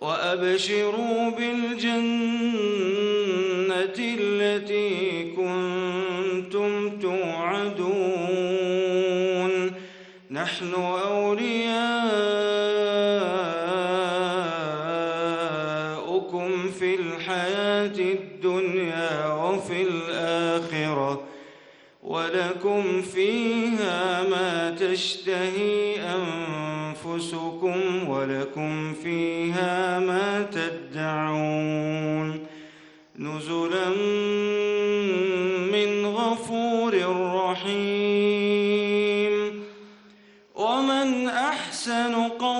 وأبشروا بالجنة التي كنتم توعدون. نحن أولياؤكم في الحياة الدنيا وفي الآخرة. ولكم فيها ما تشتهي أنفسكم ولكم فيها ما تدعون نزلا من غفور رحيم. ومن أحسن قولا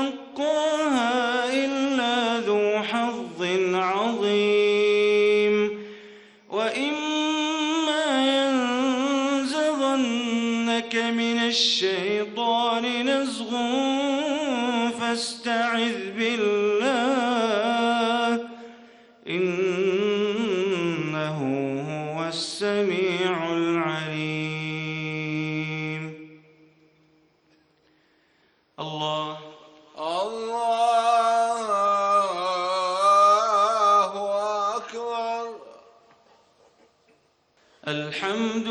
وما يلقاها إلا ذو حظ عظيم. وإما ينزغنك من الشيطان نزغ فاستعذ بالله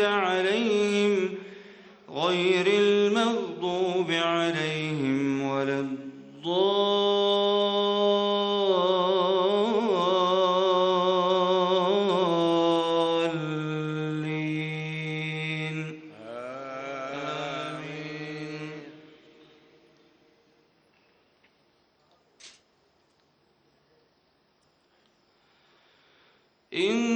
أنعمت عليهم غير المغضوب عليهم ولا الضالين. آمين. إن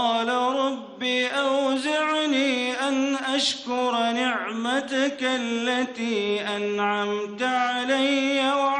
قال رب أوزعني أن أشكر نعمتك التي أنعمت علي وعلى